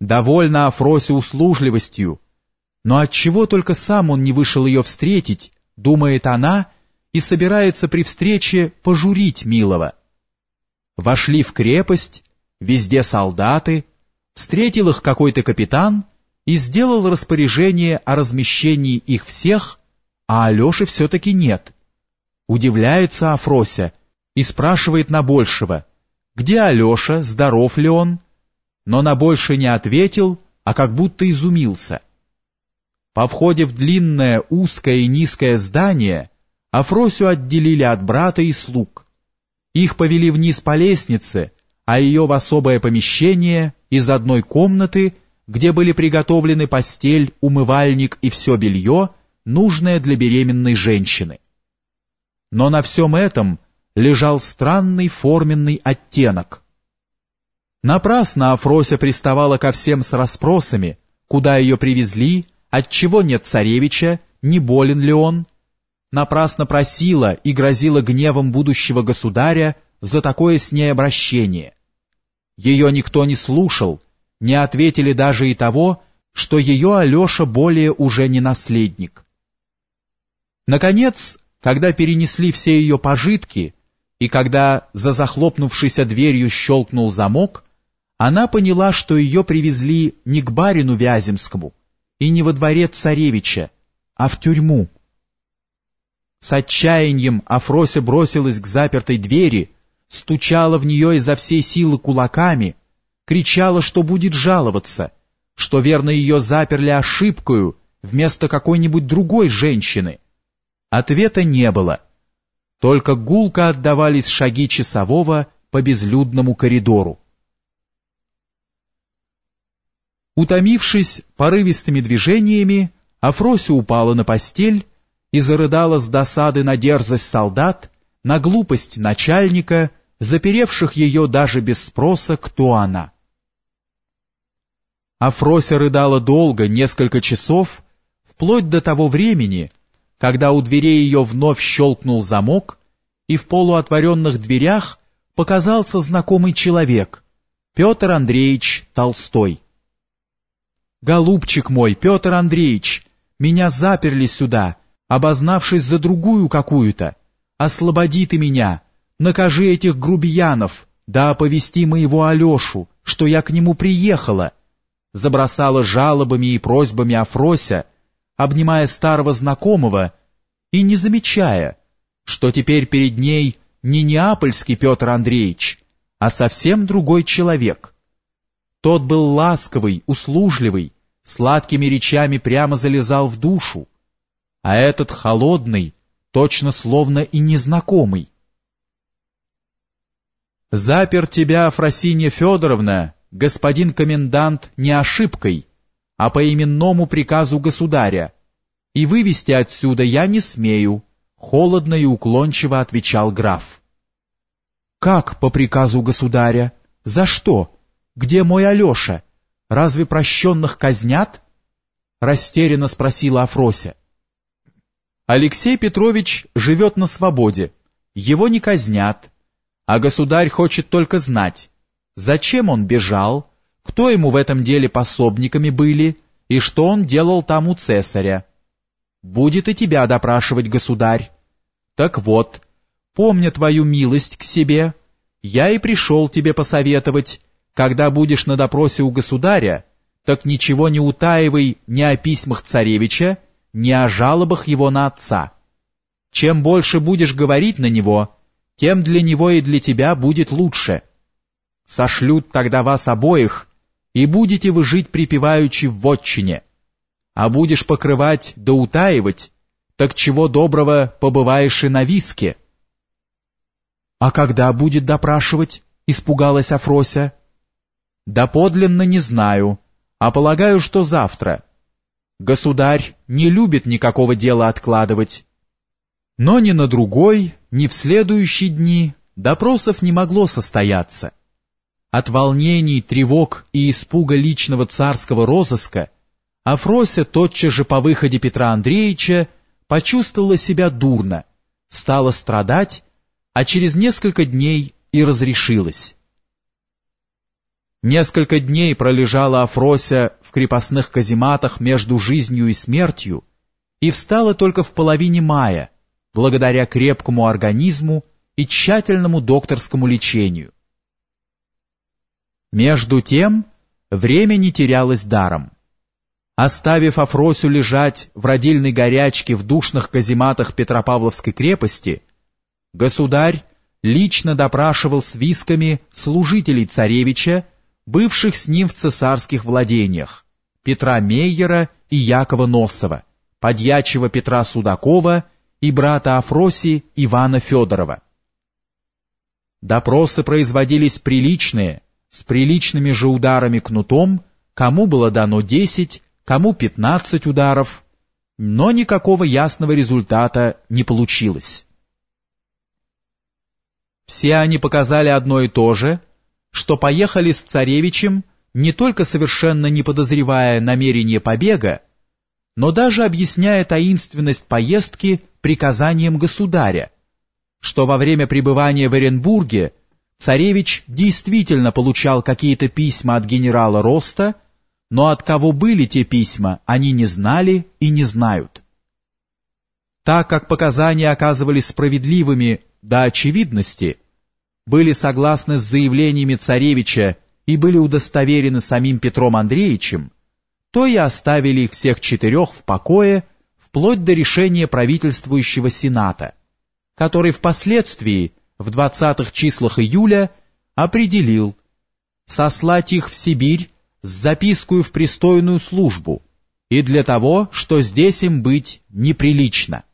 Довольно Афросе услужливостью, но отчего только сам он не вышел ее встретить, думает она, и собирается при встрече пожурить милого. Вошли в крепость, везде солдаты, встретил их какой-то капитан и сделал распоряжение о размещении их всех, а Алеши все-таки нет. Удивляется Афрося и спрашивает на большего, где Алеша, здоров ли он, но на больше не ответил, а как будто изумился. По входе в длинное, узкое и низкое здание Афросю отделили от брата и слуг. Их повели вниз по лестнице, а ее в особое помещение из одной комнаты, где были приготовлены постель, умывальник и все белье, нужное для беременной женщины. Но на всем этом лежал странный форменный оттенок. Напрасно Афрося приставала ко всем с расспросами, куда ее привезли, отчего нет царевича, не болен ли он. Напрасно просила и грозила гневом будущего государя за такое с ней обращение. Ее никто не слушал, не ответили даже и того, что ее Алеша более уже не наследник. Наконец, когда перенесли все ее пожитки, и когда за захлопнувшейся дверью щелкнул замок, она поняла, что ее привезли не к барину Вяземскому и не во дворец царевича, а в тюрьму. С отчаянием Афрося бросилась к запертой двери, стучала в нее изо всей силы кулаками, кричала, что будет жаловаться, что верно ее заперли ошибкою вместо какой-нибудь другой женщины. Ответа не было. Только гулко отдавались шаги часового по безлюдному коридору. Утомившись порывистыми движениями, Афрося упала на постель и зарыдала с досады на дерзость солдат, на глупость начальника, заперевших ее даже без спроса, кто она. Афрося рыдала долго, несколько часов, вплоть до того времени, когда у дверей ее вновь щелкнул замок, и в полуотворенных дверях показался знакомый человек, Петр Андреевич Толстой. «Голубчик мой, Петр Андреевич, меня заперли сюда, обознавшись за другую какую-то. Освободи ты меня, накажи этих грубиянов, да оповести моего Алешу, что я к нему приехала». Забросала жалобами и просьбами Афрося, обнимая старого знакомого и не замечая, что теперь перед ней не неапольский Петр Андреевич, а совсем другой человек. Тот был ласковый, услужливый, сладкими речами прямо залезал в душу, а этот холодный, точно словно и незнакомый. «Запер тебя, Фросинья Федоровна, господин комендант, не ошибкой, а по именному приказу государя, и вывести отсюда я не смею», — холодно и уклончиво отвечал граф. «Как по приказу государя? За что? Где мой Алеша? Разве прощенных казнят?» — растерянно спросила Афрося. «Алексей Петрович живет на свободе, его не казнят, а государь хочет только знать, зачем он бежал, кто ему в этом деле пособниками были и что он делал там у цесаря. Будет и тебя допрашивать государь. Так вот, помня твою милость к себе, я и пришел тебе посоветовать, когда будешь на допросе у государя, так ничего не утаивай ни о письмах царевича, ни о жалобах его на отца. Чем больше будешь говорить на него, тем для него и для тебя будет лучше. Сошлют тогда вас обоих, и будете вы жить припеваючи в вотчине. А будешь покрывать да утаивать, так чего доброго побываешь и на виске. А когда будет допрашивать? Испугалась Афрося. Да подлинно не знаю, а полагаю, что завтра. Государь не любит никакого дела откладывать. Но ни на другой, ни в следующие дни допросов не могло состояться. От волнений, тревог и испуга личного царского розыска Афрося тотчас же по выходе Петра Андреевича почувствовала себя дурно, стала страдать, а через несколько дней и разрешилась. Несколько дней пролежала Афрося в крепостных казематах между жизнью и смертью и встала только в половине мая, благодаря крепкому организму и тщательному докторскому лечению. Между тем, время не терялось даром. Оставив Афросю лежать в родильной горячке в душных казематах Петропавловской крепости, государь лично допрашивал с висками служителей царевича бывших с ним в цесарских владениях, Петра Мейера и Якова Носова, подьячего Петра Судакова и брата Афроси Ивана Федорова. Допросы производились приличные, с приличными же ударами кнутом, кому было дано 10, кому 15 ударов, но никакого ясного результата не получилось. Все они показали одно и то же, что поехали с царевичем, не только совершенно не подозревая намерения побега, но даже объясняя таинственность поездки приказанием государя, что во время пребывания в Оренбурге царевич действительно получал какие-то письма от генерала Роста, но от кого были те письма, они не знали и не знают. Так как показания оказывались справедливыми до очевидности, были согласны с заявлениями царевича и были удостоверены самим Петром Андреевичем, то и оставили их всех четырех в покое вплоть до решения правительствующего Сената, который впоследствии, в 20-х числах июля, определил сослать их в Сибирь с запиской в пристойную службу и для того, что здесь им быть неприлично.